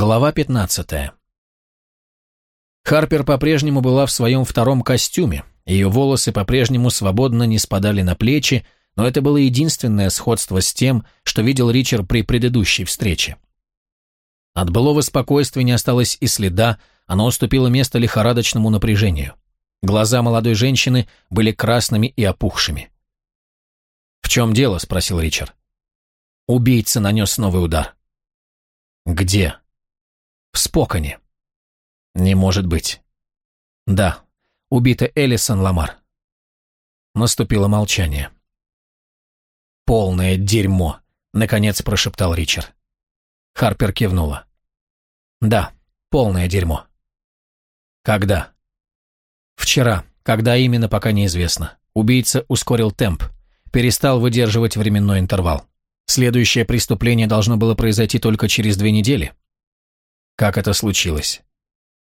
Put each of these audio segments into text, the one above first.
Глава 15. Харпер по-прежнему была в своем втором костюме, ее волосы по-прежнему свободно не спадали на плечи, но это было единственное сходство с тем, что видел Ричард при предыдущей встрече. От былого спокойствия не осталось и следа, оно уступило место лихорадочному напряжению. Глаза молодой женщины были красными и опухшими. «В чем дело?» – спросил Ричард. Убийца нанес новый удар. «Где?» В Споконе. Не может быть. Да, убита Элисон Ламар. Наступило молчание. «Полное дерьмо», — наконец прошептал Ричард. Харпер кивнула. «Да, полное дерьмо». «Когда?» «Вчера. Когда именно, пока неизвестно. Убийца ускорил темп, перестал выдерживать временной интервал. Следующее преступление должно было произойти только через две недели. Как это случилось?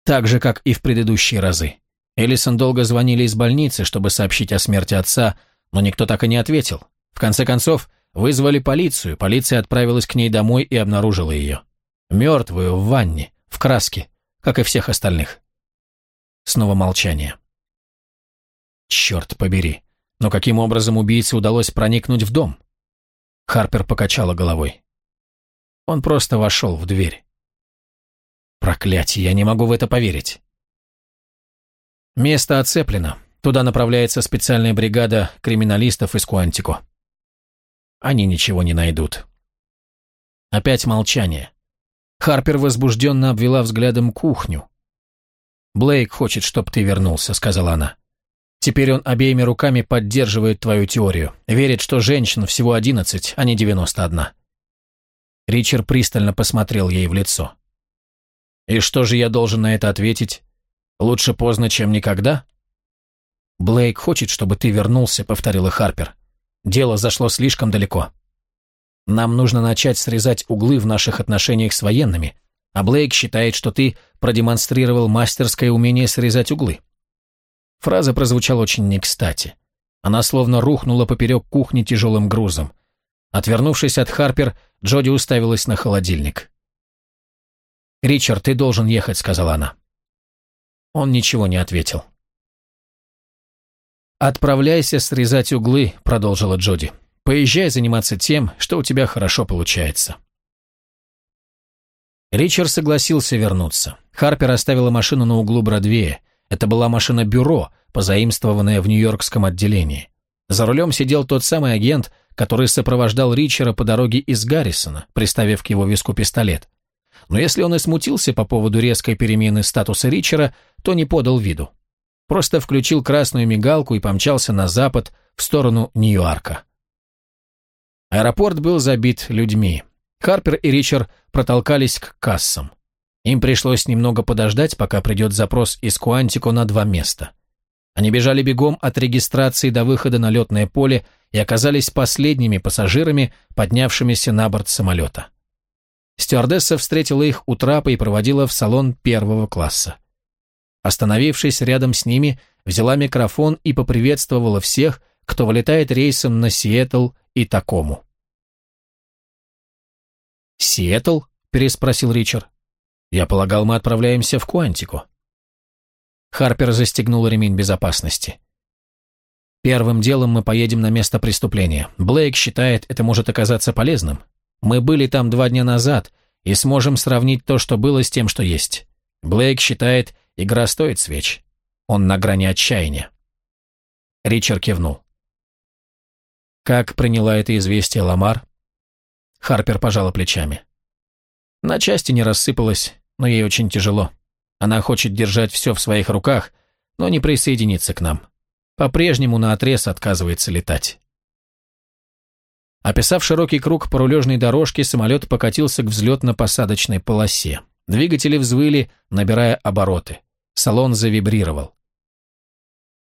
Так же, как и в предыдущие разы. Элисон долго звонили из больницы, чтобы сообщить о смерти отца, но никто так и не ответил. В конце концов, вызвали полицию, полиция отправилась к ней домой и обнаружила ее. Мертвую, в ванне, в краске, как и всех остальных. Снова молчание. Черт побери, но каким образом убийце удалось проникнуть в дом? Харпер покачала головой. Он просто вошел в дверь. Проклятие, я не могу в это поверить. Место оцеплено. Туда направляется специальная бригада криминалистов из Куантико. Они ничего не найдут. Опять молчание. Харпер возбужденно обвела взглядом кухню. «Блейк хочет, чтобы ты вернулся», — сказала она. «Теперь он обеими руками поддерживает твою теорию. Верит, что женщин всего одиннадцать, а не девяносто одна». Ричард пристально посмотрел ей в лицо. И что же я должен на это ответить? Лучше поздно, чем никогда? Блейк хочет, чтобы ты вернулся, повторила Харпер. Дело зашло слишком далеко. Нам нужно начать срезать углы в наших отношениях с военными, а Блейк считает, что ты продемонстрировал мастерское умение срезать углы. Фраза прозвучала очень не кстати. Она словно рухнула поперек кухни тяжелым грузом. Отвернувшись от Харпер, Джоди уставилась на холодильник. «Ричард, ты должен ехать», — сказала она. Он ничего не ответил. «Отправляйся срезать углы», — продолжила Джоди. «Поезжай заниматься тем, что у тебя хорошо получается». Ричард согласился вернуться. Харпер оставила машину на углу Бродвея. Это была машина бюро, позаимствованная в Нью-Йоркском отделении. За рулем сидел тот самый агент, который сопровождал Ричера по дороге из Гаррисона, приставив к его виску пистолет но если он и смутился по поводу резкой перемены статуса Ричера, то не подал виду. Просто включил красную мигалку и помчался на запад, в сторону Нью-Арка. Аэропорт был забит людьми. Харпер и Ричард протолкались к кассам. Им пришлось немного подождать, пока придет запрос из Куантико на два места. Они бежали бегом от регистрации до выхода на летное поле и оказались последними пассажирами, поднявшимися на борт самолета. Стюардесса встретила их у трапа и проводила в салон первого класса. Остановившись рядом с ними, взяла микрофон и поприветствовала всех, кто вылетает рейсом на Сиэтл и Такому. «Сиэтл?» – переспросил Ричард. «Я полагал, мы отправляемся в Куантику». Харпер застегнул ремень безопасности. «Первым делом мы поедем на место преступления. Блейк считает, это может оказаться полезным. Мы были там два дня назад и сможем сравнить то, что было, с тем, что есть. Блейк считает, игра стоит свеч. Он на грани отчаяния. Ричард кивнул. Как приняла это известие Ламар? Харпер пожала плечами. На части не рассыпалась, но ей очень тяжело. Она хочет держать все в своих руках, но не присоединиться к нам. По-прежнему на отрез отказывается летать. Описав широкий круг по рулежной дорожке, самолет покатился к взлетно-посадочной полосе. Двигатели взвыли, набирая обороты. Салон завибрировал.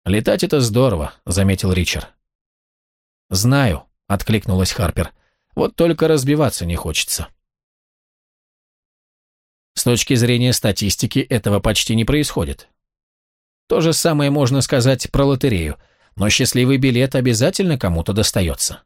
«Летать это здорово», — заметил Ричард. «Знаю», — откликнулась Харпер. «Вот только разбиваться не хочется». С точки зрения статистики этого почти не происходит. То же самое можно сказать про лотерею, но счастливый билет обязательно кому-то достается.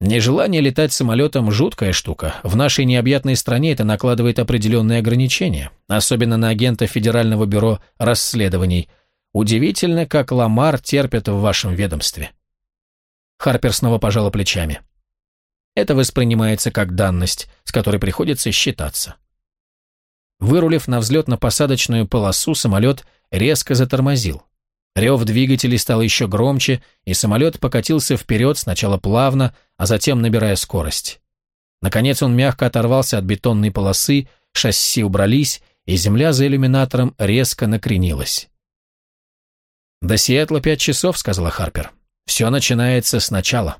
Нежелание летать самолетом – жуткая штука. В нашей необъятной стране это накладывает определенные ограничения, особенно на агента Федерального бюро расследований. Удивительно, как Ламар терпит в вашем ведомстве. Харпер снова пожала плечами. Это воспринимается как данность, с которой приходится считаться. Вырулив на взлетно-посадочную полосу, самолет резко затормозил. Рев двигателей стал еще громче, и самолет покатился вперед сначала плавно, а затем набирая скорость. Наконец он мягко оторвался от бетонной полосы, шасси убрались, и земля за иллюминатором резко накренилась. «До Сиэтла пять часов», — сказала Харпер. «Все начинается сначала».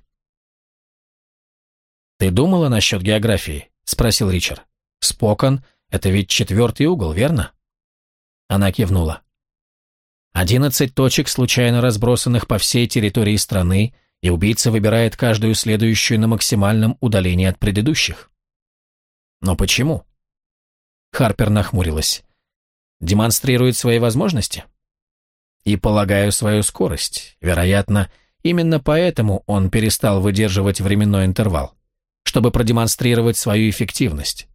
«Ты думала насчет географии?» — спросил Ричард. «Спокон это ведь четвертый угол, верно?» Она кивнула. Одиннадцать точек, случайно разбросанных по всей территории страны, и убийца выбирает каждую следующую на максимальном удалении от предыдущих. Но почему? Харпер нахмурилась. Демонстрирует свои возможности? И, полагаю, свою скорость. Вероятно, именно поэтому он перестал выдерживать временной интервал, чтобы продемонстрировать свою эффективность.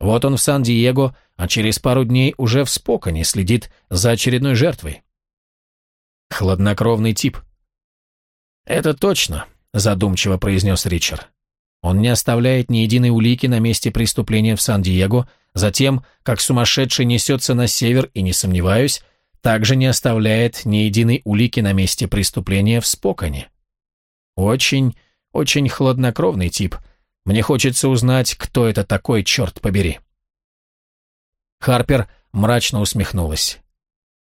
Вот он в Сан-Диего, а через пару дней уже в Споконе следит за очередной жертвой. Хладнокровный тип. «Это точно», – задумчиво произнес Ричард. «Он не оставляет ни единой улики на месте преступления в Сан-Диего, затем, как сумасшедший несется на север и, не сомневаюсь, также не оставляет ни единой улики на месте преступления в Споконе. Очень, очень хладнокровный тип – мне хочется узнать, кто это такой, черт побери». Харпер мрачно усмехнулась.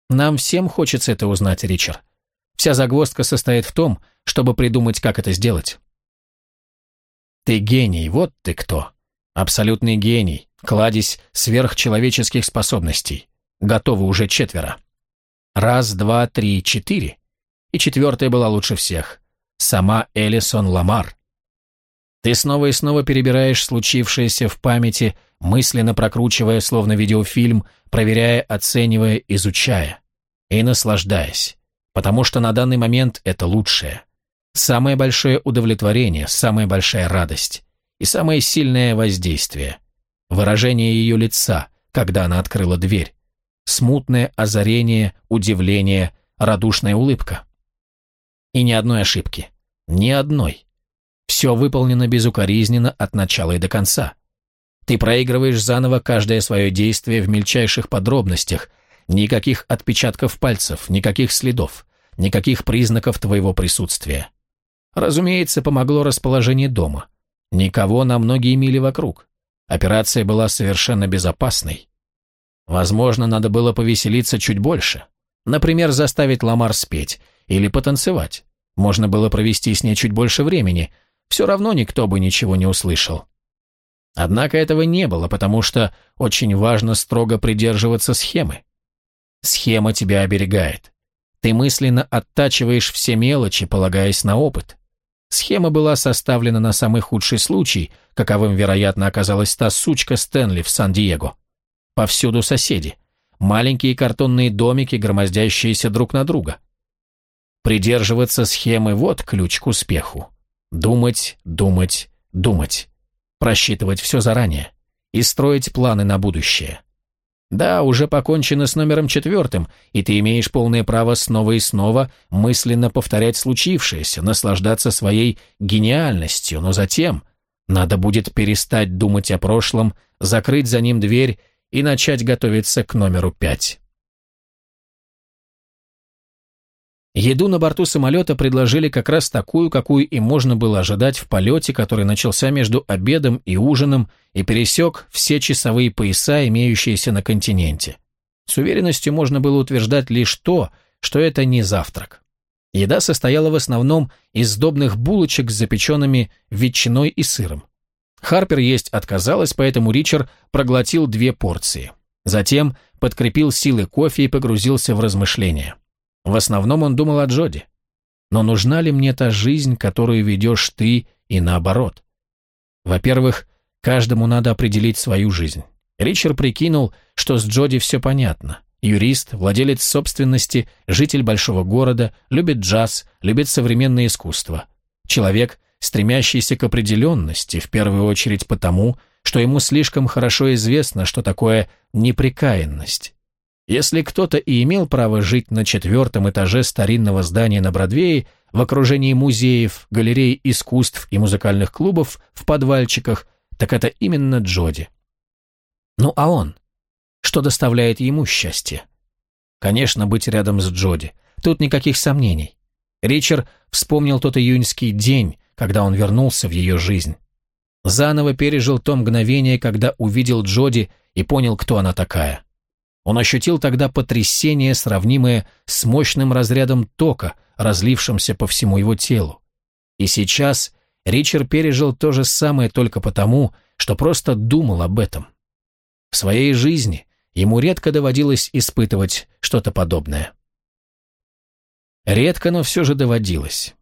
«Нам всем хочется это узнать, Ричард. Вся загвоздка состоит в том, чтобы придумать, как это сделать». «Ты гений, вот ты кто. Абсолютный гений, кладезь сверхчеловеческих способностей. Готовы уже четверо. Раз, два, три, четыре. И четвертая была лучше всех. Сама Элисон Ламар. Ты снова и снова перебираешь случившееся в памяти, мысленно прокручивая, словно видеофильм, проверяя, оценивая, изучая. И наслаждаясь. Потому что на данный момент это лучшее. Самое большое удовлетворение, самая большая радость. И самое сильное воздействие. Выражение ее лица, когда она открыла дверь. Смутное озарение, удивление, радушная улыбка. И ни одной ошибки. Ни одной. Все выполнено безукоризненно от начала и до конца. Ты проигрываешь заново каждое свое действие в мельчайших подробностях. Никаких отпечатков пальцев, никаких следов, никаких признаков твоего присутствия. Разумеется, помогло расположение дома. Никого на многие мили вокруг. Операция была совершенно безопасной. Возможно, надо было повеселиться чуть больше. Например, заставить Ламар спеть или потанцевать. Можно было провести с ней чуть больше времени – все равно никто бы ничего не услышал. Однако этого не было, потому что очень важно строго придерживаться схемы. Схема тебя оберегает. Ты мысленно оттачиваешь все мелочи, полагаясь на опыт. Схема была составлена на самый худший случай, каковым, вероятно, оказалась та сучка Стэнли в Сан-Диего. Повсюду соседи. Маленькие картонные домики, громоздящиеся друг на друга. Придерживаться схемы – вот ключ к успеху. Думать, думать, думать. Просчитывать все заранее. И строить планы на будущее. Да, уже покончено с номером четвертым, и ты имеешь полное право снова и снова мысленно повторять случившееся, наслаждаться своей гениальностью, но затем надо будет перестать думать о прошлом, закрыть за ним дверь и начать готовиться к номеру пять. Еду на борту самолета предложили как раз такую, какую и можно было ожидать в полете, который начался между обедом и ужином и пересек все часовые пояса, имеющиеся на континенте. С уверенностью можно было утверждать лишь то, что это не завтрак. Еда состояла в основном из сдобных булочек с запеченными ветчиной и сыром. Харпер есть отказалась, поэтому Ричард проглотил две порции. Затем подкрепил силы кофе и погрузился в размышления. В основном он думал о Джоди. Но нужна ли мне та жизнь, которую ведешь ты, и наоборот? Во-первых, каждому надо определить свою жизнь. Ричард прикинул, что с Джоди все понятно. Юрист, владелец собственности, житель большого города, любит джаз, любит современное искусство. Человек, стремящийся к определенности, в первую очередь потому, что ему слишком хорошо известно, что такое неприкаянность. Если кто-то и имел право жить на четвертом этаже старинного здания на Бродвее, в окружении музеев, галерей искусств и музыкальных клубов в подвальчиках, так это именно Джоди. Ну а он? Что доставляет ему счастье? Конечно, быть рядом с Джоди. Тут никаких сомнений. Ричард вспомнил тот июньский день, когда он вернулся в ее жизнь. Заново пережил то мгновение, когда увидел Джоди и понял, кто она такая. Он ощутил тогда потрясение, сравнимое с мощным разрядом тока, разлившимся по всему его телу. И сейчас Ричард пережил то же самое только потому, что просто думал об этом. В своей жизни ему редко доводилось испытывать что-то подобное. Редко, но все же доводилось.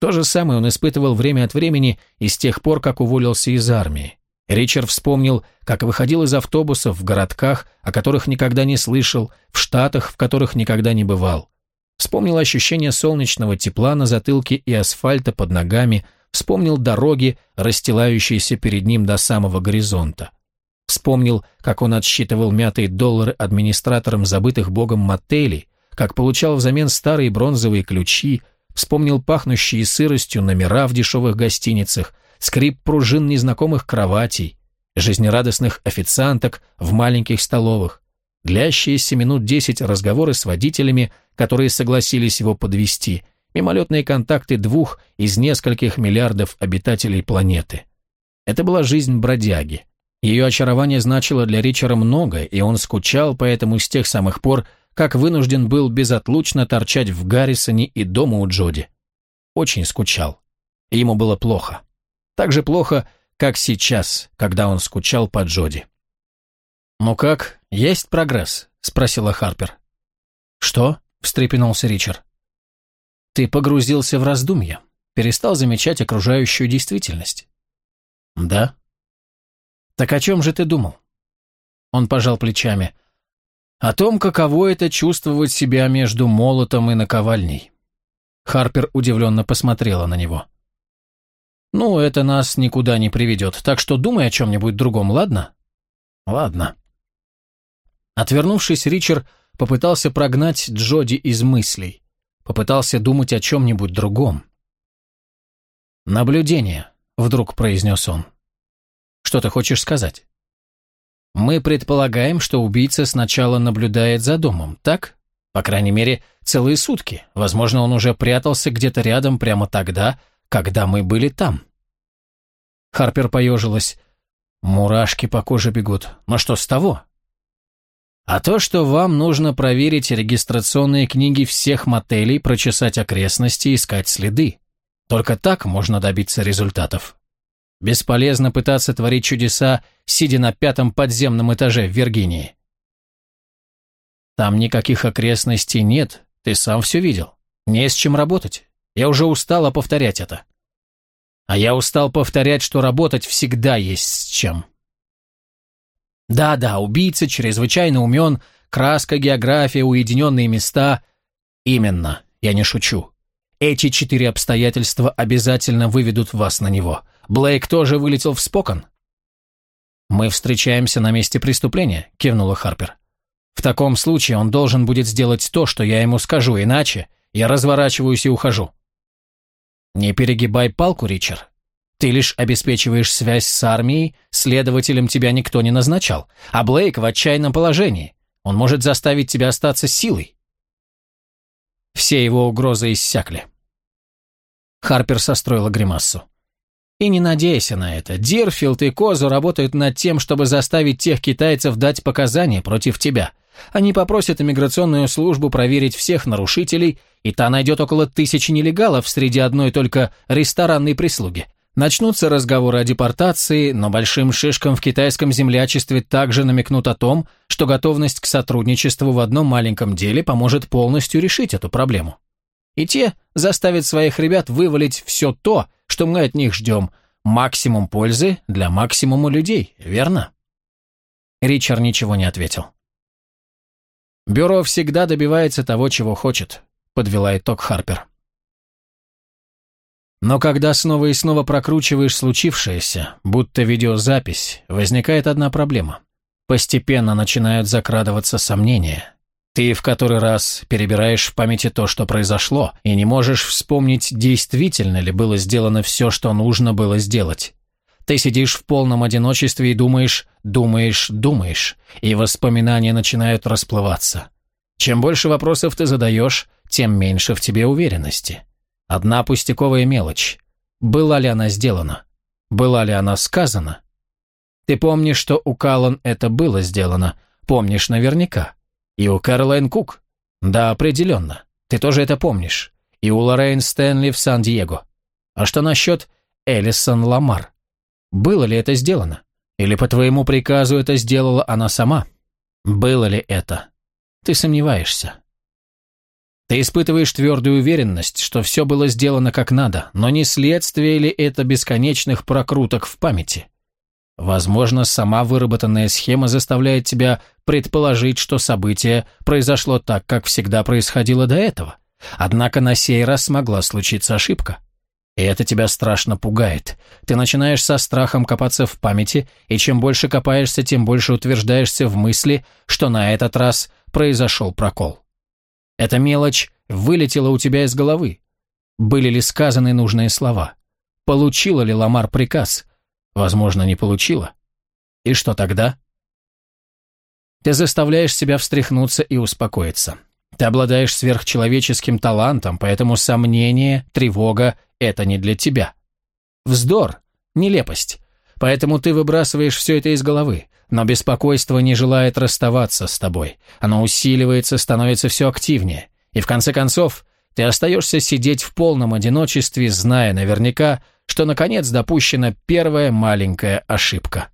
То же самое он испытывал время от времени и с тех пор, как уволился из армии. Ричард вспомнил, как выходил из автобусов в городках, о которых никогда не слышал, в штатах, в которых никогда не бывал. Вспомнил ощущение солнечного тепла на затылке и асфальта под ногами, вспомнил дороги, расстилающиеся перед ним до самого горизонта. Вспомнил, как он отсчитывал мятые доллары администраторам забытых богом мотелей, как получал взамен старые бронзовые ключи, вспомнил пахнущие сыростью номера в дешевых гостиницах, скрип пружин незнакомых кроватей, жизнерадостных официанток в маленьких столовых, длящиеся минут десять разговоры с водителями, которые согласились его подвести, мимолетные контакты двух из нескольких миллиардов обитателей планеты. Это была жизнь бродяги. Ее очарование значило для Ричера много, и он скучал поэтому с тех самых пор, как вынужден был безотлучно торчать в Гаррисоне и дома у Джоди. Очень скучал. Ему было плохо. Так же плохо, как сейчас, когда он скучал по Джоди. «Ну как, есть прогресс?» — спросила Харпер. «Что?» — встрепенулся Ричард. «Ты погрузился в раздумья, перестал замечать окружающую действительность». «Да?» «Так о чем же ты думал?» Он пожал плечами. «О том, каково это чувствовать себя между молотом и наковальней». Харпер удивленно посмотрела на него. «Ну, это нас никуда не приведет, так что думай о чем-нибудь другом, ладно?» «Ладно». Отвернувшись, Ричард попытался прогнать Джоди из мыслей, попытался думать о чем-нибудь другом. «Наблюдение», — вдруг произнес он. Что ты хочешь сказать? Мы предполагаем, что убийца сначала наблюдает за домом, так? По крайней мере, целые сутки. Возможно, он уже прятался где-то рядом прямо тогда, когда мы были там. Харпер поежилась. Мурашки по коже бегут. Но что с того? А то, что вам нужно проверить регистрационные книги всех мотелей, прочесать окрестности, искать следы. Только так можно добиться результатов. Бесполезно пытаться творить чудеса, сидя на пятом подземном этаже в Виргинии. Там никаких окрестностей нет, ты сам все видел. Не с чем работать. Я уже устала повторять это. А я устал повторять, что работать всегда есть с чем. Да-да, убийца чрезвычайно умен, краска, география, уединенные места. Именно, я не шучу. Эти четыре обстоятельства обязательно выведут вас на него. Блейк тоже вылетел в Спокон?» «Мы встречаемся на месте преступления», — кивнула Харпер. «В таком случае он должен будет сделать то, что я ему скажу, иначе я разворачиваюсь и ухожу». «Не перегибай палку, Ричард. Ты лишь обеспечиваешь связь с армией, следователем тебя никто не назначал, а Блейк в отчаянном положении. Он может заставить тебя остаться силой». Все его угрозы иссякли. Харпер состроила гримассу. И не надейся на это. Дирфилд и Козу работают над тем, чтобы заставить тех китайцев дать показания против тебя. Они попросят иммиграционную службу проверить всех нарушителей, и та найдет около тысячи нелегалов среди одной только ресторанной прислуги. Начнутся разговоры о депортации, но большим шишкам в китайском землячестве также намекнут о том, что готовность к сотрудничеству в одном маленьком деле поможет полностью решить эту проблему. И те заставят своих ребят вывалить все то, что мы от них ждем. Максимум пользы для максимума людей, верно?» Ричард ничего не ответил. «Бюро всегда добивается того, чего хочет», — подвела итог Харпер. Но когда снова и снова прокручиваешь случившееся, будто видеозапись, возникает одна проблема. Постепенно начинают закрадываться сомнения. Ты в который раз перебираешь в памяти то, что произошло, и не можешь вспомнить, действительно ли было сделано все, что нужно было сделать. Ты сидишь в полном одиночестве и думаешь, думаешь, думаешь, и воспоминания начинают расплываться. Чем больше вопросов ты задаешь, тем меньше в тебе уверенности. Одна пустяковая мелочь. Была ли она сделана? Была ли она сказана? Ты помнишь, что у Каллан это было сделано, помнишь наверняка. И у Кэролайн Кук? Да, определенно. Ты тоже это помнишь. И у Лоррейн Стэнли в Сан-Диего. А что насчет Элисон Ламар? Было ли это сделано? Или по твоему приказу это сделала она сама? Было ли это? Ты сомневаешься. Ты испытываешь твердую уверенность, что все было сделано как надо, но не следствие ли это бесконечных прокруток в памяти? Возможно, сама выработанная схема заставляет тебя предположить, что событие произошло так, как всегда происходило до этого. Однако на сей раз могла случиться ошибка. И это тебя страшно пугает. Ты начинаешь со страхом копаться в памяти, и чем больше копаешься, тем больше утверждаешься в мысли, что на этот раз произошел прокол. Эта мелочь вылетела у тебя из головы. Были ли сказаны нужные слова? Получила ли Ламар приказ? Возможно, не получила. И что тогда? Ты заставляешь себя встряхнуться и успокоиться. Ты обладаешь сверхчеловеческим талантом, поэтому сомнение, тревога – это не для тебя. Вздор, нелепость. Поэтому ты выбрасываешь все это из головы. Но беспокойство не желает расставаться с тобой. Оно усиливается, становится все активнее. И в конце концов, ты остаешься сидеть в полном одиночестве, зная наверняка, что наконец допущена первая маленькая ошибка.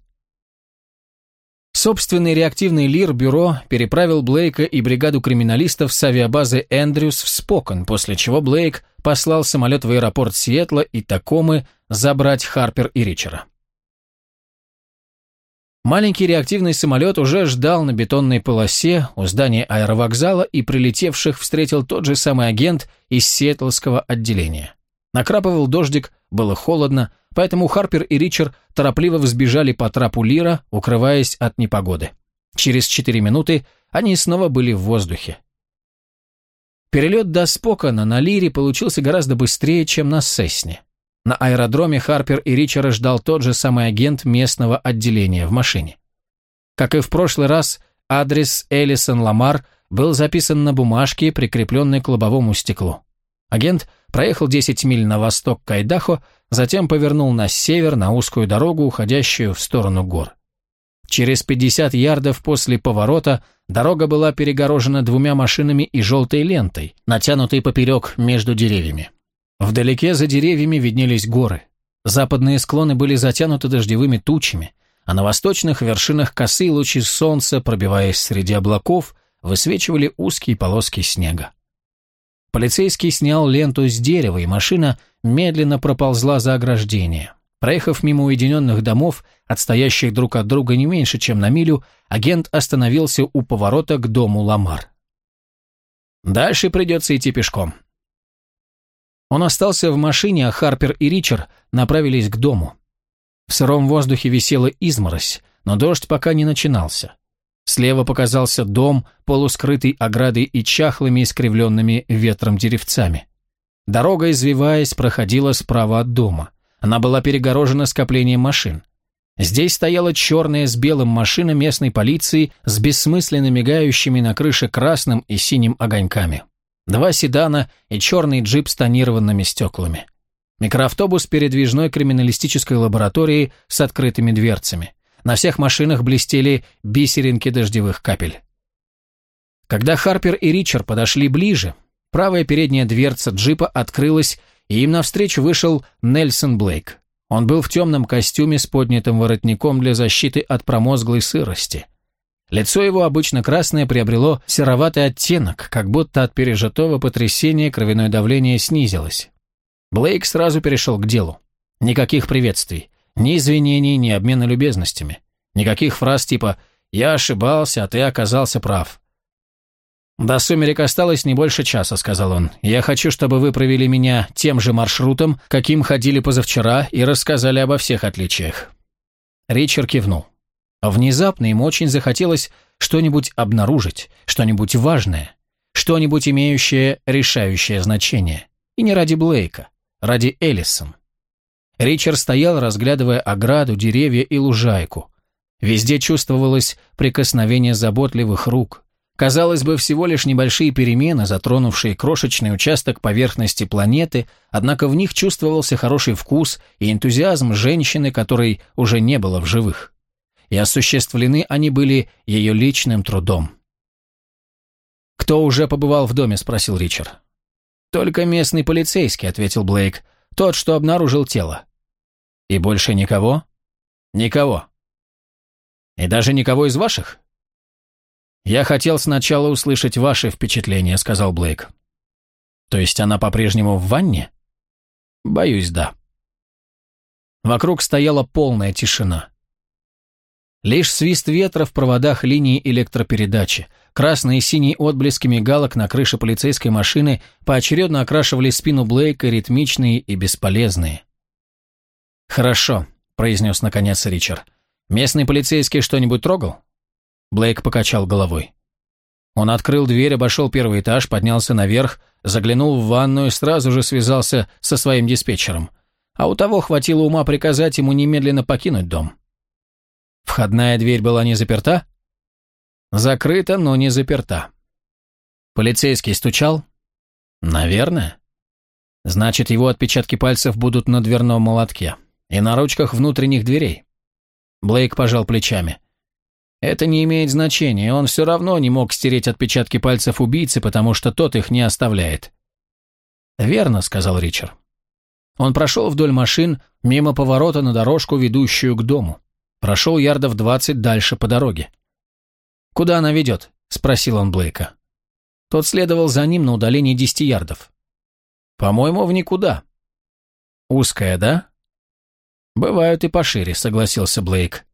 Собственный реактивный ЛИР-бюро переправил Блейка и бригаду криминалистов с авиабазы Эндрюс в Спокон, после чего Блейк послал самолет в аэропорт Сиэтла и Такомы забрать Харпер и Ричера. Маленький реактивный самолет уже ждал на бетонной полосе у здания аэровокзала и прилетевших встретил тот же самый агент из Сиэтлского отделения. Накрапывал дождик, было холодно, поэтому Харпер и Ричард торопливо взбежали по трапу Лира, укрываясь от непогоды. Через четыре минуты они снова были в воздухе. Перелет до Спокона на Лире получился гораздо быстрее, чем на Сесне. На аэродроме Харпер и Ричера ждал тот же самый агент местного отделения в машине. Как и в прошлый раз, адрес Элисон Ламар был записан на бумажке, прикрепленной к лобовому стеклу. Агент проехал 10 миль на восток к Айдахо, затем повернул на север на узкую дорогу, уходящую в сторону гор. Через 50 ярдов после поворота дорога была перегорожена двумя машинами и желтой лентой, натянутой поперек между деревьями. Вдалеке за деревьями виднелись горы. Западные склоны были затянуты дождевыми тучами, а на восточных вершинах косы лучи солнца, пробиваясь среди облаков, высвечивали узкие полоски снега. Полицейский снял ленту с дерева, и машина медленно проползла за ограждение. Проехав мимо уединенных домов, отстоящих друг от друга не меньше, чем на милю, агент остановился у поворота к дому Ламар. Дальше придется идти пешком. Он остался в машине, а Харпер и Ричард направились к дому. В сыром воздухе висела изморозь, но дождь пока не начинался. Слева показался дом, полускрытый оградой и чахлыми искривленными ветром деревцами. Дорога, извиваясь, проходила справа от дома. Она была перегорожена скоплением машин. Здесь стояла черная с белым машина местной полиции с бессмысленно мигающими на крыше красным и синим огоньками. Два седана и черный джип с тонированными стеклами. Микроавтобус передвижной криминалистической лаборатории с открытыми дверцами. На всех машинах блестели бисеринки дождевых капель. Когда Харпер и Ричард подошли ближе, правая передняя дверца джипа открылась, и им навстречу вышел Нельсон Блейк. Он был в темном костюме с поднятым воротником для защиты от промозглой сырости. Лицо его, обычно красное, приобрело сероватый оттенок, как будто от пережитого потрясения кровяное давление снизилось. Блейк сразу перешел к делу. Никаких приветствий. Ни извинений, ни обмена любезностями. Никаких фраз типа «я ошибался, а ты оказался прав». «До сумерек осталось не больше часа», — сказал он. «Я хочу, чтобы вы провели меня тем же маршрутом, каким ходили позавчера, и рассказали обо всех отличиях». Ричард кивнул. Внезапно ему очень захотелось что-нибудь обнаружить, что-нибудь важное, что-нибудь имеющее решающее значение. И не ради Блейка, ради Эллисон. Ричард стоял, разглядывая ограду, деревья и лужайку. Везде чувствовалось прикосновение заботливых рук. Казалось бы, всего лишь небольшие перемены, затронувшие крошечный участок поверхности планеты, однако в них чувствовался хороший вкус и энтузиазм женщины, которой уже не было в живых и осуществлены они были ее личным трудом. «Кто уже побывал в доме?» – спросил Ричард. «Только местный полицейский», – ответил Блейк. «Тот, что обнаружил тело». «И больше никого?» «Никого». «И даже никого из ваших?» «Я хотел сначала услышать ваши впечатления», – сказал Блейк. «То есть она по-прежнему в ванне?» «Боюсь, да». Вокруг стояла полная тишина. Лишь свист ветра в проводах линии электропередачи, красные и синие отблески мигалок на крыше полицейской машины поочередно окрашивали спину Блейка ритмичные и бесполезные. «Хорошо», — произнес наконец Ричард. «Местный полицейский что-нибудь трогал?» Блейк покачал головой. Он открыл дверь, обошел первый этаж, поднялся наверх, заглянул в ванную и сразу же связался со своим диспетчером. А у того хватило ума приказать ему немедленно покинуть дом. Входная дверь была не заперта? Закрыта, но не заперта. Полицейский стучал? Наверное. Значит, его отпечатки пальцев будут на дверном молотке и на ручках внутренних дверей. Блейк пожал плечами. Это не имеет значения, он все равно не мог стереть отпечатки пальцев убийцы, потому что тот их не оставляет. «Верно», — сказал Ричард. Он прошел вдоль машин, мимо поворота на дорожку, ведущую к дому. Прошел ярдов двадцать дальше по дороге. «Куда она ведет?» – спросил он Блейка. Тот следовал за ним на удалении десяти ярдов. «По-моему, в никуда». «Узкая, да?» «Бывают и пошире», – согласился Блейк.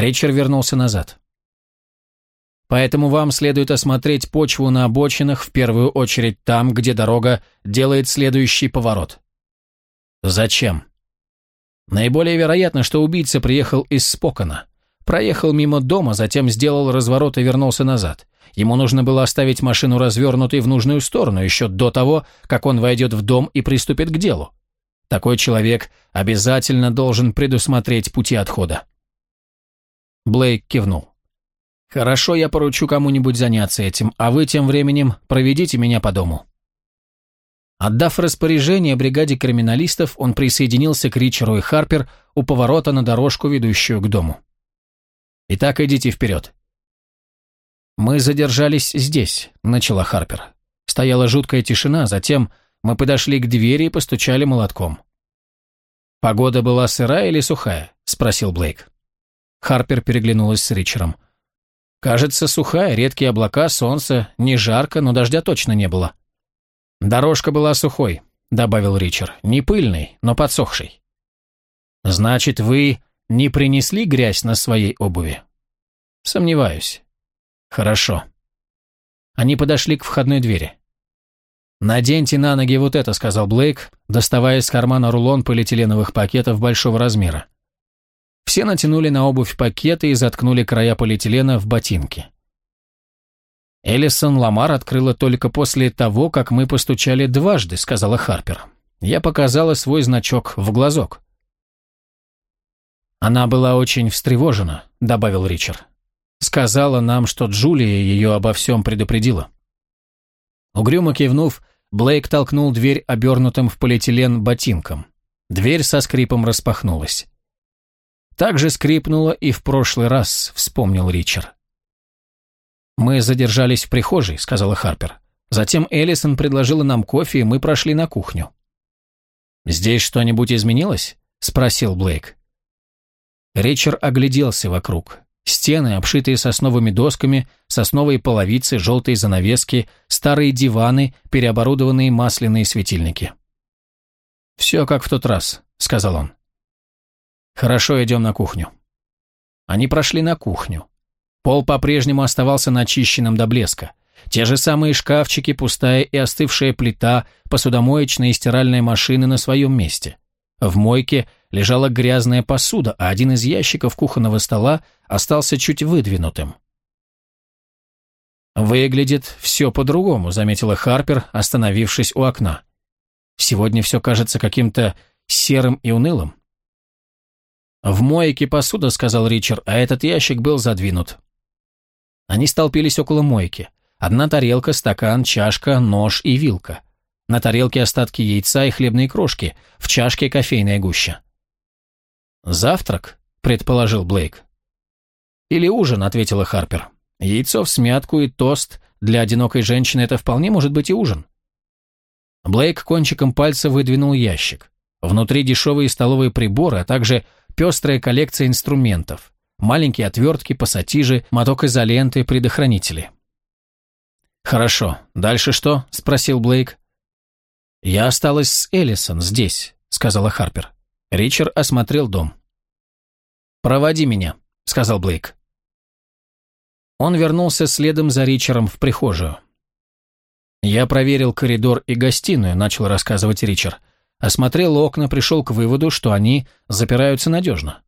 Ричард вернулся назад. «Поэтому вам следует осмотреть почву на обочинах, в первую очередь там, где дорога делает следующий поворот». «Зачем?» Наиболее вероятно, что убийца приехал из Спокона. Проехал мимо дома, затем сделал разворот и вернулся назад. Ему нужно было оставить машину развернутой в нужную сторону еще до того, как он войдет в дом и приступит к делу. Такой человек обязательно должен предусмотреть пути отхода. Блейк кивнул. «Хорошо, я поручу кому-нибудь заняться этим, а вы тем временем проведите меня по дому». Отдав распоряжение бригаде криминалистов, он присоединился к Ричеру и Харпер у поворота на дорожку, ведущую к дому. «Итак, идите вперед». «Мы задержались здесь», — начала Харпер. Стояла жуткая тишина, затем мы подошли к двери и постучали молотком. «Погода была сырая или сухая?» — спросил Блейк. Харпер переглянулась с Ричером. «Кажется, сухая, редкие облака, солнце, не жарко, но дождя точно не было». «Дорожка была сухой», — добавил Ричард. «Не пыльной, но подсохшей». «Значит, вы не принесли грязь на своей обуви?» «Сомневаюсь». «Хорошо». Они подошли к входной двери. «Наденьте на ноги вот это», — сказал Блейк, доставая из кармана рулон полиэтиленовых пакетов большого размера. Все натянули на обувь пакеты и заткнули края полиэтилена в ботинки. «Элисон Ламар открыла только после того, как мы постучали дважды», — сказала Харпер. Я показала свой значок в глазок. «Она была очень встревожена», — добавил Ричард. «Сказала нам, что Джулия ее обо всем предупредила». Угрюмо кивнув, Блейк толкнул дверь обернутым в полиэтилен ботинком. Дверь со скрипом распахнулась. Так же скрипнула и в прошлый раз, вспомнил Ричард. «Мы задержались в прихожей», — сказала Харпер. Затем Эллисон предложила нам кофе, и мы прошли на кухню. «Здесь что-нибудь изменилось?» — спросил Блейк. Ричард огляделся вокруг. Стены, обшитые сосновыми досками, сосновые половицы, желтые занавески, старые диваны, переоборудованные масляные светильники. «Все как в тот раз», — сказал он. «Хорошо, идем на кухню». Они прошли на кухню. Пол по-прежнему оставался начищенным до блеска. Те же самые шкафчики, пустая и остывшая плита, посудомоечная и стиральная машины на своем месте. В мойке лежала грязная посуда, а один из ящиков кухонного стола остался чуть выдвинутым. «Выглядит все по-другому», — заметила Харпер, остановившись у окна. «Сегодня все кажется каким-то серым и унылым». «В мойке посуда», — сказал Ричард, а этот ящик был задвинут. Они столпились около мойки. Одна тарелка, стакан, чашка, нож и вилка. На тарелке остатки яйца и хлебные крошки, в чашке кофейная гуща. «Завтрак?» — предположил Блейк. «Или ужин», — ответила Харпер. «Яйцо в смятку и тост для одинокой женщины — это вполне может быть и ужин». Блейк кончиком пальца выдвинул ящик. Внутри дешевые столовые приборы, а также пестрая коллекция инструментов. Маленькие отвертки, пассатижи, моток изоленты, предохранители. «Хорошо. Дальше что?» — спросил Блейк. «Я осталась с Эллисон здесь», — сказала Харпер. Ричард осмотрел дом. «Проводи меня», — сказал Блейк. Он вернулся следом за Ричером в прихожую. «Я проверил коридор и гостиную», — начал рассказывать Ричард. Осмотрел окна, пришел к выводу, что они запираются надежно.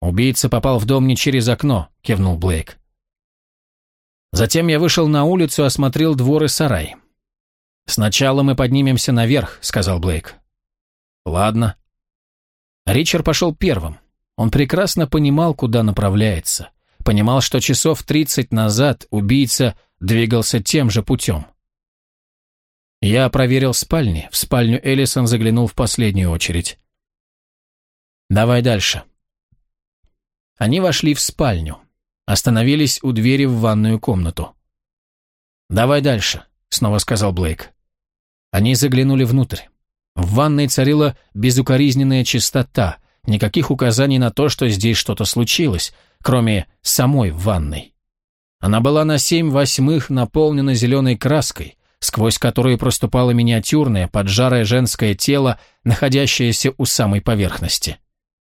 «Убийца попал в дом не через окно», — кивнул Блейк. Затем я вышел на улицу, осмотрел двор и сарай. «Сначала мы поднимемся наверх», — сказал Блейк. «Ладно». Ричард пошел первым. Он прекрасно понимал, куда направляется. Понимал, что часов тридцать назад убийца двигался тем же путем. Я проверил спальни. В спальню Эллисон заглянул в последнюю очередь. «Давай дальше». Они вошли в спальню. Остановились у двери в ванную комнату. «Давай дальше», — снова сказал Блейк. Они заглянули внутрь. В ванной царила безукоризненная чистота, никаких указаний на то, что здесь что-то случилось, кроме самой ванной. Она была на семь восьмых наполнена зеленой краской, сквозь которую проступало миниатюрное, поджарое женское тело, находящееся у самой поверхности.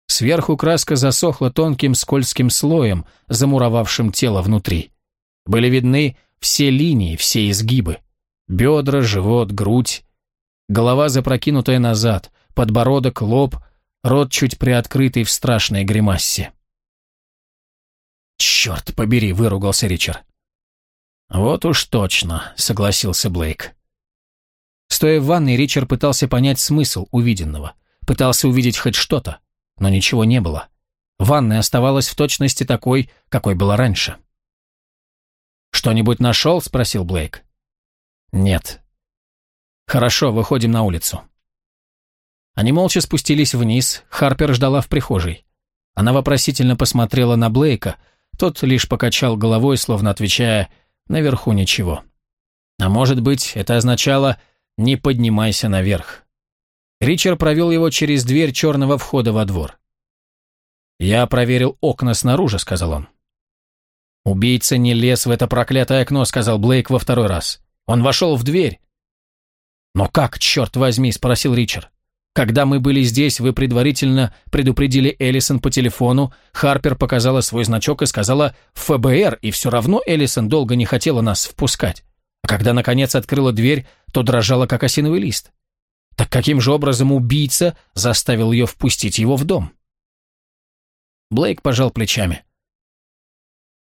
Сверху краска засохла тонким скользким слоем, замуровавшим тело внутри. Были видны все линии, все изгибы. Бедра, живот, грудь. Голова запрокинутая назад, подбородок, лоб, рот чуть приоткрытый в страшной гримассе. «Черт побери!» — выругался Ричард. «Вот уж точно», — согласился Блейк. Стоя в ванной, Ричард пытался понять смысл увиденного. Пытался увидеть хоть что-то, но ничего не было. Ванная оставалась в точности такой, какой была раньше. «Что-нибудь нашел?» — спросил Блейк. «Нет». «Хорошо, выходим на улицу». Они молча спустились вниз, Харпер ждала в прихожей. Она вопросительно посмотрела на Блейка, тот лишь покачал головой, словно отвечая Наверху ничего. А может быть, это означало «не поднимайся наверх». Ричард провел его через дверь черного входа во двор. «Я проверил окна снаружи», — сказал он. «Убийца не лез в это проклятое окно», — сказал Блейк во второй раз. «Он вошел в дверь». «Но как, черт возьми?» — спросил Ричард. Когда мы были здесь, вы предварительно предупредили Эллисон по телефону, Харпер показала свой значок и сказала «ФБР», и все равно Эллисон долго не хотела нас впускать. А когда, наконец, открыла дверь, то дрожала, как осиновый лист. Так каким же образом убийца заставил ее впустить его в дом? Блейк пожал плечами.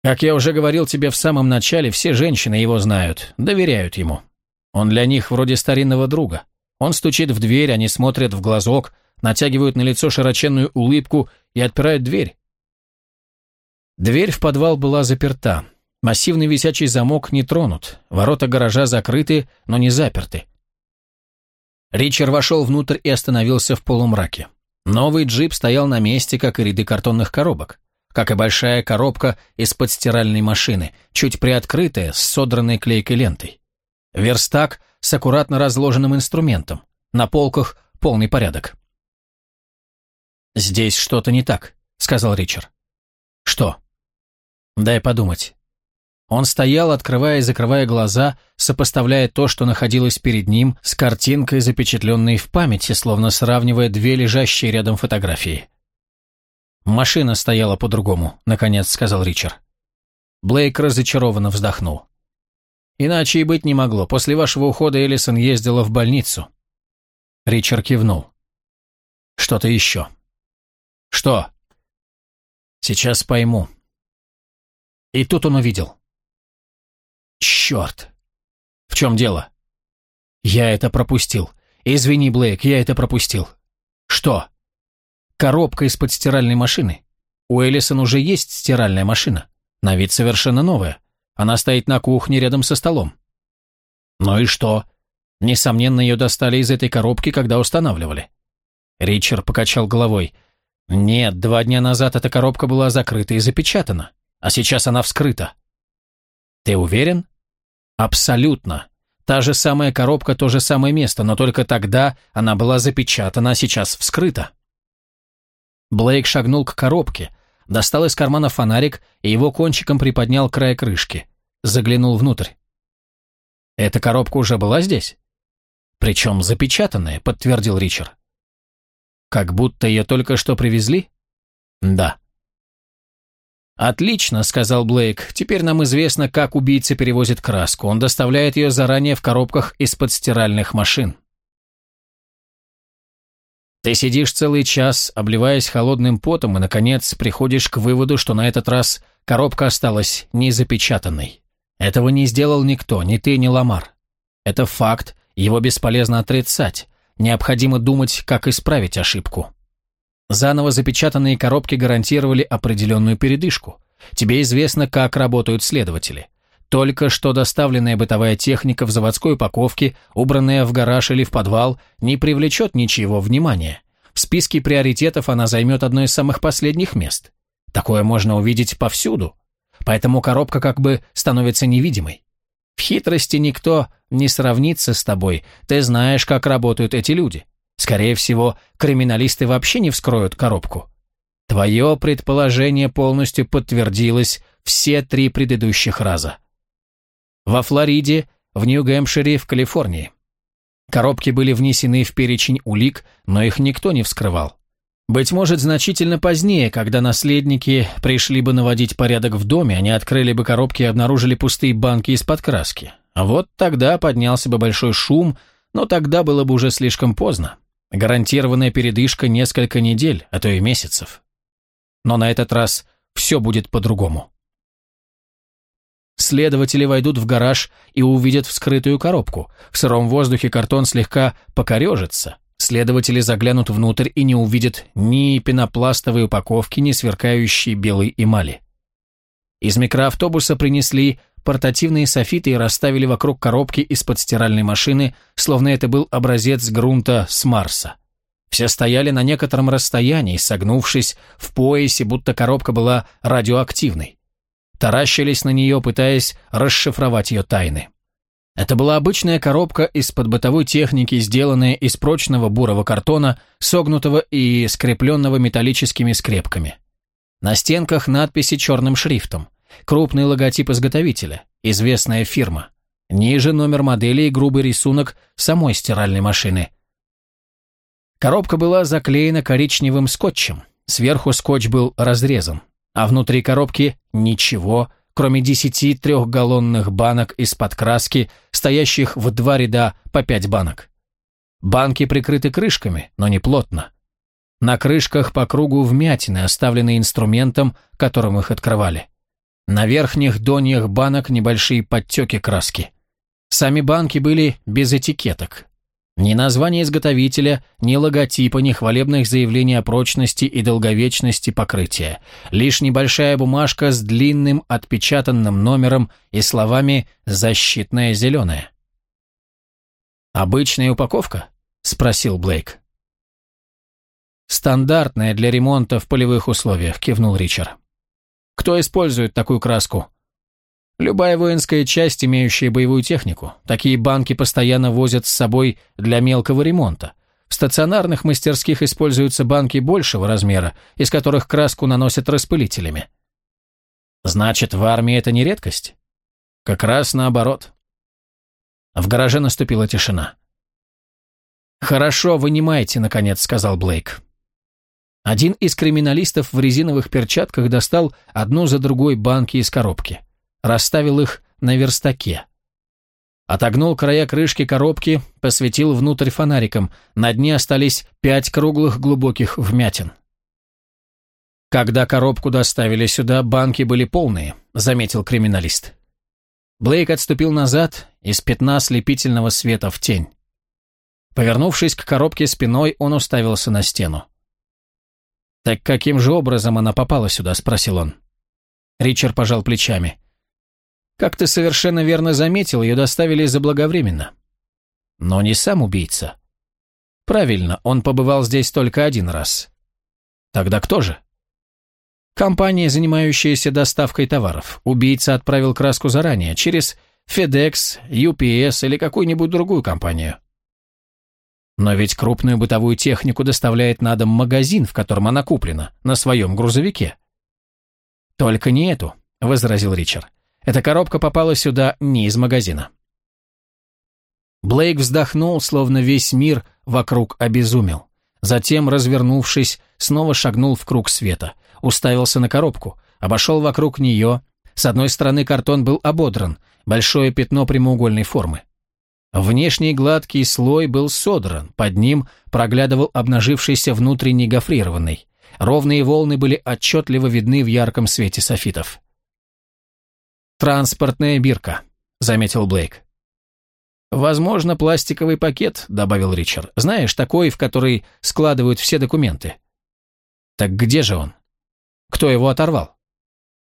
Как я уже говорил тебе в самом начале, все женщины его знают, доверяют ему. Он для них вроде старинного друга. Он стучит в дверь, они смотрят в глазок, натягивают на лицо широченную улыбку и отпирают дверь. Дверь в подвал была заперта. Массивный висячий замок не тронут, ворота гаража закрыты, но не заперты. Ричард вошел внутрь и остановился в полумраке. Новый джип стоял на месте, как и ряды картонных коробок. Как и большая коробка из-под стиральной машины, чуть приоткрытая, с содранной клейкой лентой. Верстак с аккуратно разложенным инструментом. На полках полный порядок. «Здесь что-то не так», — сказал Ричард. «Что?» «Дай подумать». Он стоял, открывая и закрывая глаза, сопоставляя то, что находилось перед ним, с картинкой, запечатленной в памяти, словно сравнивая две лежащие рядом фотографии. «Машина стояла по-другому», — наконец сказал Ричард. Блейк разочарованно вздохнул. Иначе и быть не могло. После вашего ухода Элисон ездила в больницу. Ричард кивнул. Что-то еще. Что? Сейчас пойму. И тут он увидел. Черт! В чем дело? Я это пропустил. Извини, Блейк, я это пропустил. Что? Коробка из-под стиральной машины. У Эллисон уже есть стиральная машина. На вид совершенно новая. Она стоит на кухне рядом со столом. Ну и что? Несомненно, ее достали из этой коробки, когда устанавливали. Ричард покачал головой. Нет, два дня назад эта коробка была закрыта и запечатана, а сейчас она вскрыта. Ты уверен? Абсолютно. Та же самая коробка, то же самое место, но только тогда она была запечатана, а сейчас вскрыта. Блейк шагнул к коробке, достал из кармана фонарик и его кончиком приподнял край крышки. Заглянул внутрь. «Эта коробка уже была здесь?» «Причем запечатанная», — подтвердил Ричард. «Как будто ее только что привезли?» «Да». «Отлично», — сказал Блейк. «Теперь нам известно, как убийца перевозит краску. Он доставляет ее заранее в коробках из-под стиральных машин». Ты сидишь целый час, обливаясь холодным потом, и, наконец, приходишь к выводу, что на этот раз коробка осталась не запечатанной. Этого не сделал никто, ни ты, ни Ламар. Это факт, его бесполезно отрицать. Необходимо думать, как исправить ошибку. Заново запечатанные коробки гарантировали определенную передышку. Тебе известно, как работают следователи. Только что доставленная бытовая техника в заводской упаковке, убранная в гараж или в подвал, не привлечет ничего внимания. В списке приоритетов она займет одно из самых последних мест. Такое можно увидеть повсюду. Поэтому коробка как бы становится невидимой. В хитрости никто не сравнится с тобой, ты знаешь, как работают эти люди. Скорее всего, криминалисты вообще не вскроют коробку. Твое предположение полностью подтвердилось все три предыдущих раза. Во Флориде, в Нью-Гэмпшире, в Калифорнии. Коробки были внесены в перечень улик, но их никто не вскрывал. Быть может, значительно позднее, когда наследники пришли бы наводить порядок в доме, они открыли бы коробки и обнаружили пустые банки из-под краски. А вот тогда поднялся бы большой шум, но тогда было бы уже слишком поздно. Гарантированная передышка несколько недель, а то и месяцев. Но на этот раз все будет по-другому. Следователи войдут в гараж и увидят вскрытую коробку. В сыром воздухе картон слегка покорежится. Следователи заглянут внутрь и не увидят ни пенопластовой упаковки, ни сверкающей белой эмали. Из микроавтобуса принесли портативные софиты и расставили вокруг коробки из-под стиральной машины, словно это был образец грунта с Марса. Все стояли на некотором расстоянии, согнувшись в поясе, будто коробка была радиоактивной таращились на нее, пытаясь расшифровать ее тайны. Это была обычная коробка из-под бытовой техники, сделанная из прочного бурого картона, согнутого и скрепленного металлическими скрепками. На стенках надписи черным шрифтом. Крупный логотип изготовителя, известная фирма. Ниже номер модели и грубый рисунок самой стиральной машины. Коробка была заклеена коричневым скотчем. Сверху скотч был разрезан а внутри коробки ничего, кроме десяти трехгаллонных банок из-под краски, стоящих в два ряда по пять банок. Банки прикрыты крышками, но не плотно. На крышках по кругу вмятины, оставленные инструментом, которым их открывали. На верхних доньях банок небольшие подтеки краски. Сами банки были без этикеток, ни названия изготовителя, ни логотипа, ни хвалебных заявлений о прочности и долговечности покрытия. Лишь небольшая бумажка с длинным отпечатанным номером и словами «защитная зеленая». «Обычная упаковка?» – спросил Блейк. «Стандартная для ремонта в полевых условиях», – кивнул Ричард. «Кто использует такую краску?» Любая воинская часть, имеющая боевую технику. Такие банки постоянно возят с собой для мелкого ремонта. В стационарных мастерских используются банки большего размера, из которых краску наносят распылителями. Значит, в армии это не редкость? Как раз наоборот. В гараже наступила тишина. «Хорошо, вынимайте, наконец», — сказал Блейк. Один из криминалистов в резиновых перчатках достал одну за другой банки из коробки расставил их на верстаке. Отогнул края крышки коробки, посветил внутрь фонариком. На дне остались пять круглых глубоких вмятин. «Когда коробку доставили сюда, банки были полные», — заметил криминалист. Блейк отступил назад из пятна слепительного света в тень. Повернувшись к коробке спиной, он уставился на стену. «Так каким же образом она попала сюда?» – спросил он. Ричард пожал плечами. «Как ты совершенно верно заметил, ее доставили заблаговременно. Но не сам убийца. Правильно, он побывал здесь только один раз. Тогда кто же?» Компания, занимающаяся доставкой товаров. Убийца отправил краску заранее, через FedEx, UPS или какую-нибудь другую компанию. Но ведь крупную бытовую технику доставляет на дом магазин, в котором она куплена, на своем грузовике. «Только не эту», — возразил Ричард. «Эта коробка попала сюда не из магазина». Блейк вздохнул, словно весь мир вокруг обезумел. Затем, развернувшись, снова шагнул в круг света, уставился на коробку, обошел вокруг нее. С одной стороны картон был ободран, большое пятно прямоугольной формы. Внешний гладкий слой был содран, под ним проглядывал обнажившийся внутренний гофрированный. Ровные волны были отчетливо видны в ярком свете софитов. «Транспортная бирка», — заметил Блейк. «Возможно, пластиковый пакет», — добавил Ричард. «Знаешь, такой, в который складывают все документы». «Так где же он? Кто его оторвал?»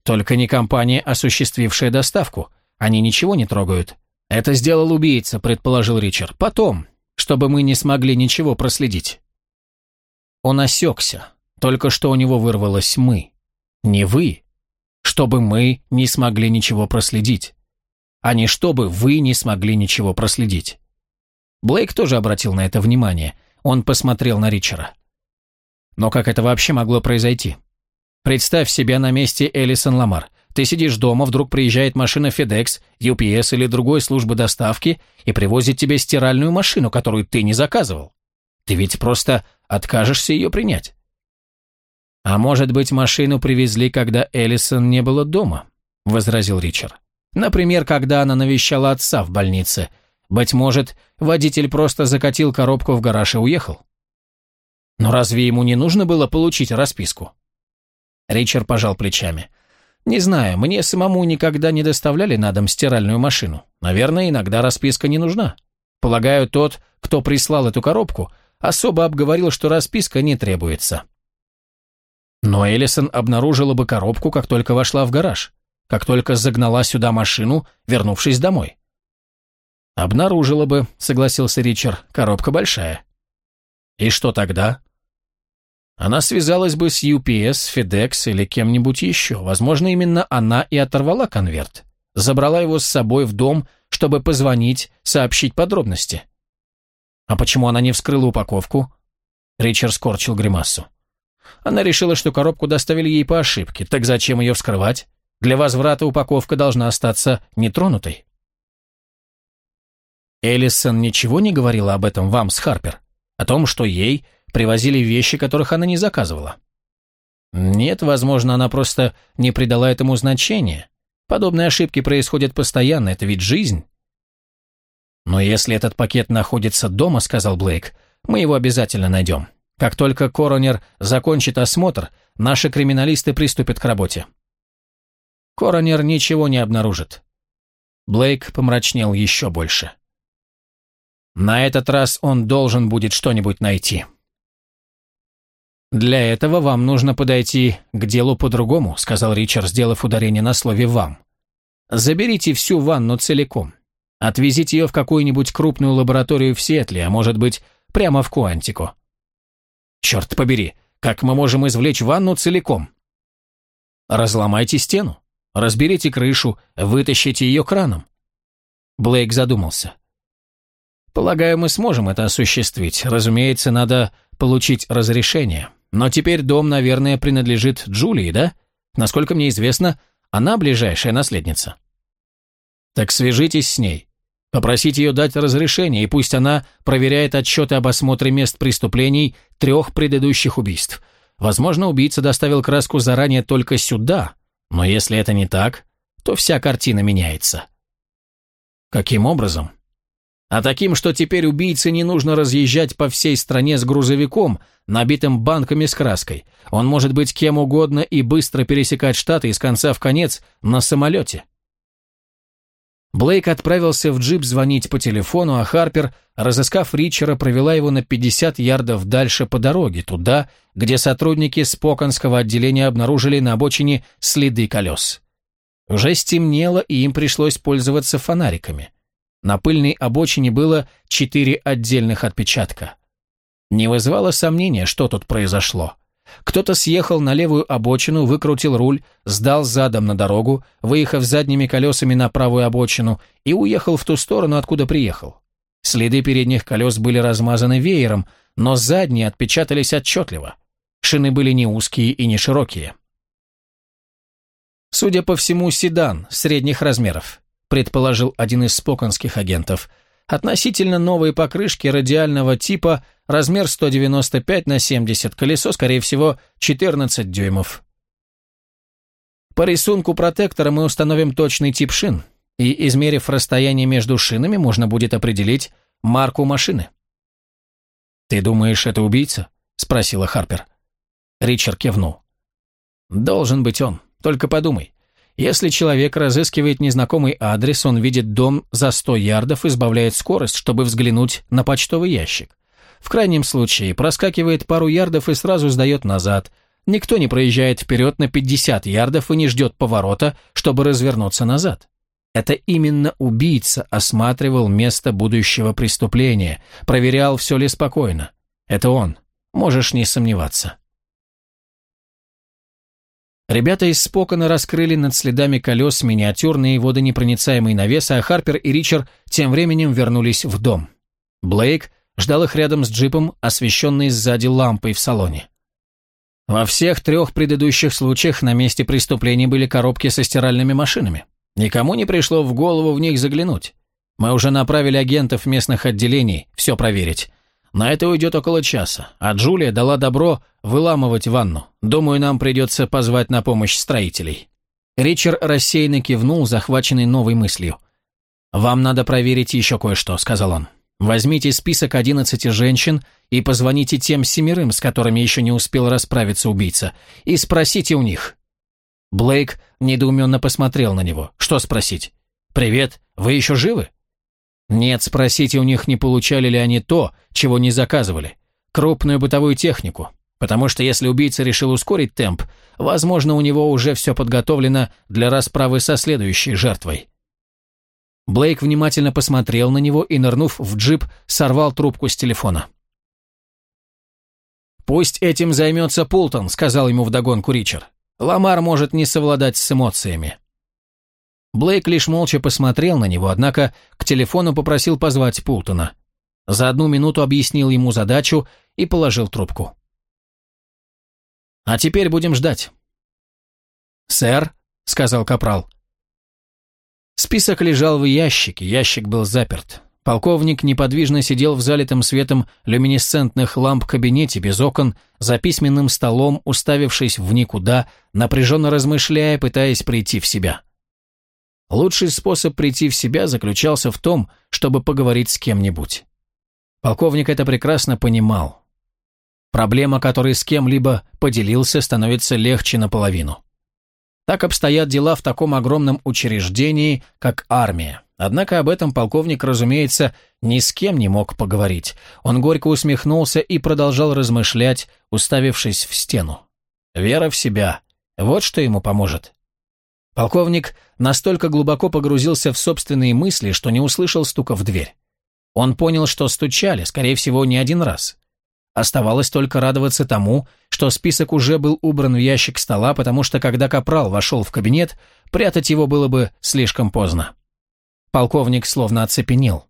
«Только не компания, осуществившая доставку. Они ничего не трогают. «Это сделал убийца», — предположил Ричард. «Потом, чтобы мы не смогли ничего проследить». Он осекся. Только что у него вырвалось «мы». Не «вы». Чтобы мы не смогли ничего проследить. А не чтобы вы не смогли ничего проследить. Блейк тоже обратил на это внимание. Он посмотрел на Ричера. Но как это вообще могло произойти? Представь себя на месте Элисон Ламар. Ты сидишь дома, вдруг приезжает машина FedEx, UPS или другой службы доставки и привозит тебе стиральную машину, которую ты не заказывал. Ты ведь просто откажешься ее принять. А может быть, машину привезли, когда Эллисон не было дома, возразил Ричард. Например, когда она навещала отца в больнице. Быть может, водитель просто закатил коробку в гараж и уехал. Но разве ему не нужно было получить расписку? Ричард пожал плечами. Не знаю, мне самому никогда не доставляли на дом стиральную машину. Наверное, иногда расписка не нужна. Полагаю, тот, кто прислал эту коробку, особо обговорил, что расписка не требуется. Но Эллисон обнаружила бы коробку, как только вошла в гараж, как только загнала сюда машину, вернувшись домой. «Обнаружила бы», — согласился Ричард, — «коробка большая». «И что тогда?» Она связалась бы с UPS, FedEx или кем-нибудь еще. Возможно, именно она и оторвала конверт. Забрала его с собой в дом, чтобы позвонить, сообщить подробности. А почему она не вскрыла упаковку? Ричард скорчил гримасу. Она решила, что коробку доставили ей по ошибке. Так зачем ее вскрывать? Для возврата упаковка должна остаться нетронутой. Эллисон ничего не говорила об этом вам с Харпер? О том, что ей привозили вещи, которых она не заказывала. Нет, возможно, она просто не придала этому значения. Подобные ошибки происходят постоянно, это ведь жизнь. Но если этот пакет находится дома, сказал Блейк, мы его обязательно найдем. Как только коронер закончит осмотр, наши криминалисты приступят к работе. Коронер ничего не обнаружит. Блейк помрачнел еще больше. На этот раз он должен будет что-нибудь найти. «Для этого вам нужно подойти к делу по-другому», сказал Ричард, сделав ударение на слове «вам». «Заберите всю ванну целиком. Отвезите ее в какую-нибудь крупную лабораторию в Сиэтле, а может быть, прямо в Куантико». «Черт побери, как мы можем извлечь ванну целиком?» «Разломайте стену, разберите крышу, вытащите ее краном». Блейк задумался. «Полагаю, мы сможем это осуществить. Разумеется, надо получить разрешение». Но теперь дом, наверное, принадлежит Джулии, да? Насколько мне известно, она ближайшая наследница. Так свяжитесь с ней. Попросите ее дать разрешение, и пусть она проверяет отчеты об осмотре мест преступлений трех предыдущих убийств. Возможно, убийца доставил краску заранее только сюда, но если это не так, то вся картина меняется. Каким образом? А таким, что теперь убийце не нужно разъезжать по всей стране с грузовиком, набитым банками с краской. Он может быть кем угодно и быстро пересекать штаты из конца в конец на самолете. Блейк отправился в джип звонить по телефону, а Харпер, разыскав Ричера, провела его на 50 ярдов дальше по дороге, туда, где сотрудники Споконского отделения обнаружили на обочине следы колес. Уже стемнело, и им пришлось пользоваться фонариками. На пыльной обочине было четыре отдельных отпечатка. Не вызывало сомнения, что тут произошло. Кто-то съехал на левую обочину, выкрутил руль, сдал задом на дорогу, выехав задними колесами на правую обочину и уехал в ту сторону, откуда приехал. Следы передних колес были размазаны веером, но задние отпечатались отчетливо. Шины были не узкие и не широкие. Судя по всему, седан средних размеров, предположил один из споконских агентов – Относительно новые покрышки радиального типа, размер 195 на 70, колесо, скорее всего, 14 дюймов. По рисунку протектора мы установим точный тип шин, и, измерив расстояние между шинами, можно будет определить марку машины. «Ты думаешь, это убийца?» – спросила Харпер. Ричард кивнул. «Должен быть он. Только подумай. Если человек разыскивает незнакомый адрес, он видит дом за 100 ярдов и сбавляет скорость, чтобы взглянуть на почтовый ящик. В крайнем случае проскакивает пару ярдов и сразу сдает назад. Никто не проезжает вперед на 50 ярдов и не ждет поворота, чтобы развернуться назад. Это именно убийца осматривал место будущего преступления, проверял, все ли спокойно. Это он, можешь не сомневаться. Ребята из Спокона раскрыли над следами колес миниатюрный водонепроницаемый навес, а Харпер и Ричард тем временем вернулись в дом. Блейк ждал их рядом с джипом, освещенный сзади лампой в салоне. Во всех трех предыдущих случаях на месте преступления были коробки со стиральными машинами. Никому не пришло в голову в них заглянуть. Мы уже направили агентов местных отделений все проверить. На это уйдет около часа, а Джулия дала добро выламывать ванну. Думаю, нам придется позвать на помощь строителей». Ричард рассеянно кивнул, захваченный новой мыслью. «Вам надо проверить еще кое-что», — сказал он. «Возьмите список одиннадцати женщин и позвоните тем семерым, с которыми еще не успел расправиться убийца, и спросите у них». Блейк недоуменно посмотрел на него. «Что спросить? Привет, вы еще живы?» Нет, спросите у них, не получали ли они то, чего не заказывали. Крупную бытовую технику. Потому что если убийца решил ускорить темп, возможно, у него уже все подготовлено для расправы со следующей жертвой. Блейк внимательно посмотрел на него и, нырнув в джип, сорвал трубку с телефона. «Пусть этим займется Пултон», — сказал ему вдогонку Ричард. «Ламар может не совладать с эмоциями». Блейк лишь молча посмотрел на него, однако к телефону попросил позвать Пултона. За одну минуту объяснил ему задачу и положил трубку. «А теперь будем ждать». «Сэр», — сказал Капрал. Список лежал в ящике, ящик был заперт. Полковник неподвижно сидел в залитом светом люминесцентных ламп кабинете без окон, за письменным столом, уставившись в никуда, напряженно размышляя, пытаясь прийти в себя. Лучший способ прийти в себя заключался в том, чтобы поговорить с кем-нибудь. Полковник это прекрасно понимал. Проблема, которой с кем-либо поделился, становится легче наполовину. Так обстоят дела в таком огромном учреждении, как армия. Однако об этом полковник, разумеется, ни с кем не мог поговорить. Он горько усмехнулся и продолжал размышлять, уставившись в стену. Вера в себя – вот что ему поможет. Полковник настолько глубоко погрузился в собственные мысли, что не услышал стука в дверь. Он понял, что стучали, скорее всего, не один раз. Оставалось только радоваться тому, что список уже был убран в ящик стола, потому что когда Капрал вошел в кабинет, прятать его было бы слишком поздно. Полковник словно оцепенел.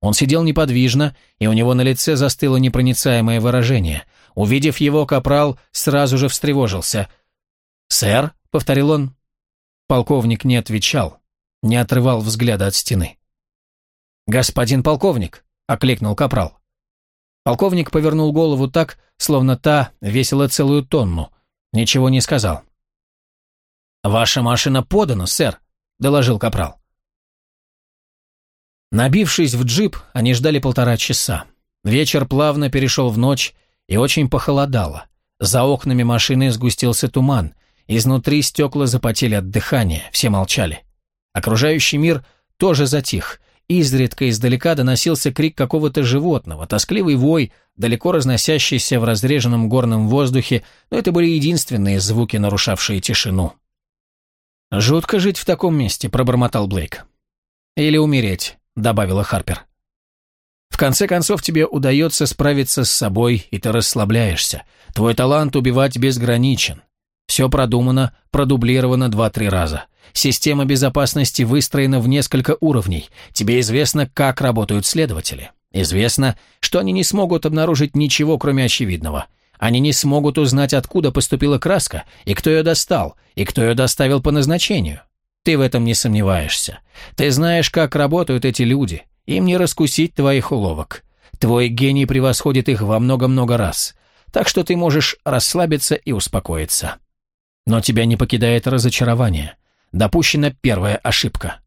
Он сидел неподвижно, и у него на лице застыло непроницаемое выражение. Увидев его, Капрал сразу же встревожился. «Сэр?» — повторил он. Полковник не отвечал, не отрывал взгляда от стены. «Господин полковник!» — окликнул капрал. Полковник повернул голову так, словно та весила целую тонну. Ничего не сказал. «Ваша машина подана, сэр», — доложил капрал. Набившись в джип, они ждали полтора часа. Вечер плавно перешел в ночь и очень похолодало. За окнами машины сгустился туман. Изнутри стекла запотели от дыхания, все молчали. Окружающий мир тоже затих. Изредка издалека доносился крик какого-то животного, тоскливый вой, далеко разносящийся в разреженном горном воздухе, но это были единственные звуки, нарушавшие тишину. «Жутко жить в таком месте», — пробормотал Блейк. «Или умереть», — добавила Харпер. «В конце концов, тебе удается справиться с собой, и ты расслабляешься. Твой талант убивать безграничен. Все продумано, продублировано два-три раза. Система безопасности выстроена в несколько уровней. Тебе известно, как работают следователи. Известно, что они не смогут обнаружить ничего, кроме очевидного. Они не смогут узнать, откуда поступила краска, и кто ее достал, и кто ее доставил по назначению. Ты в этом не сомневаешься. Ты знаешь, как работают эти люди. Им не раскусить твоих уловок. Твой гений превосходит их во много-много раз. Так что ты можешь расслабиться и успокоиться. Но тебя не покидает разочарование. Допущена первая ошибка.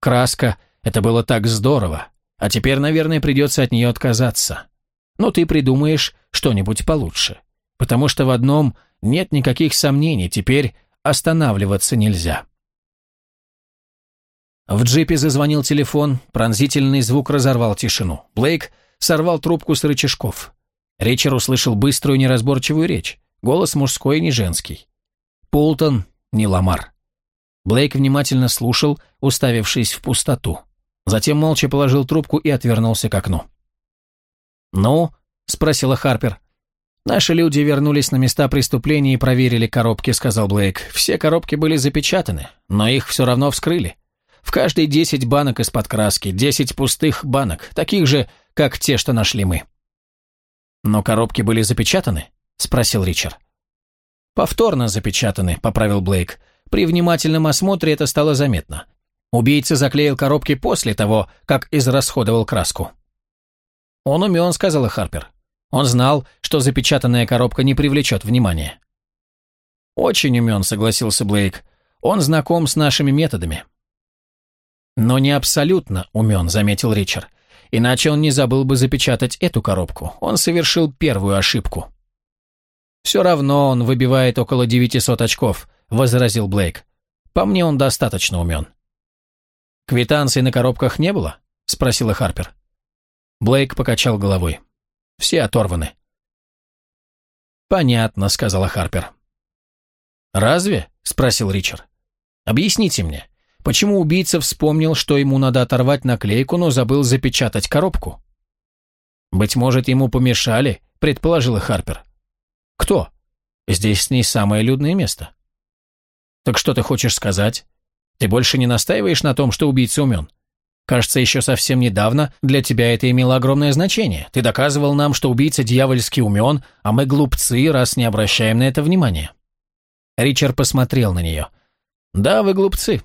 Краска — это было так здорово, а теперь, наверное, придется от нее отказаться. Но ты придумаешь что-нибудь получше. Потому что в одном нет никаких сомнений, теперь останавливаться нельзя. В джипе зазвонил телефон, пронзительный звук разорвал тишину. Блейк сорвал трубку с рычажков. Ричард услышал быструю неразборчивую речь, голос мужской не женский. Полтон, не Ламар. Блейк внимательно слушал, уставившись в пустоту. Затем молча положил трубку и отвернулся к окну. «Ну?» – спросила Харпер. «Наши люди вернулись на места преступления и проверили коробки», – сказал Блейк. «Все коробки были запечатаны, но их все равно вскрыли. В каждой десять банок из-под краски, десять пустых банок, таких же, как те, что нашли мы». «Но коробки были запечатаны?» – спросил Ричард. «Повторно запечатаны», – поправил Блейк. «При внимательном осмотре это стало заметно. Убийца заклеил коробки после того, как израсходовал краску». «Он умен», – сказала Харпер. «Он знал, что запечатанная коробка не привлечет внимания». «Очень умен», – согласился Блейк. «Он знаком с нашими методами». «Но не абсолютно умен», – заметил Ричард. «Иначе он не забыл бы запечатать эту коробку. Он совершил первую ошибку». «Все равно он выбивает около 900 очков», — возразил Блейк. «По мне он достаточно умен». «Квитанций на коробках не было?» — спросила Харпер. Блейк покачал головой. «Все оторваны». «Понятно», — сказала Харпер. «Разве?» — спросил Ричард. «Объясните мне, почему убийца вспомнил, что ему надо оторвать наклейку, но забыл запечатать коробку?» «Быть может, ему помешали», — предположила Харпер. Кто? Здесь не самое людное место. Так что ты хочешь сказать? Ты больше не настаиваешь на том, что убийца умен? Кажется, еще совсем недавно для тебя это имело огромное значение. Ты доказывал нам, что убийца дьявольски умен, а мы глупцы, раз не обращаем на это внимания. Ричард посмотрел на нее. «Да, вы глупцы».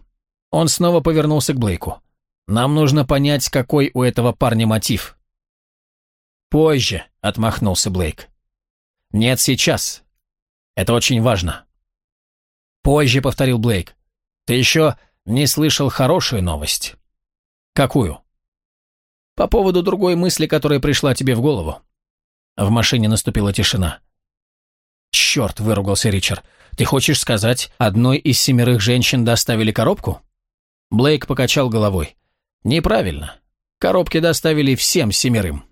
Он снова повернулся к Блейку. «Нам нужно понять, какой у этого парня мотив». «Позже», — отмахнулся Блейк. «Нет, сейчас. Это очень важно». «Позже», — повторил Блейк. «Ты еще не слышал хорошую новость». «Какую?» «По поводу другой мысли, которая пришла тебе в голову». В машине наступила тишина. «Черт!» — выругался Ричард. «Ты хочешь сказать, одной из семерых женщин доставили коробку?» Блейк покачал головой. «Неправильно. Коробки доставили всем семерым».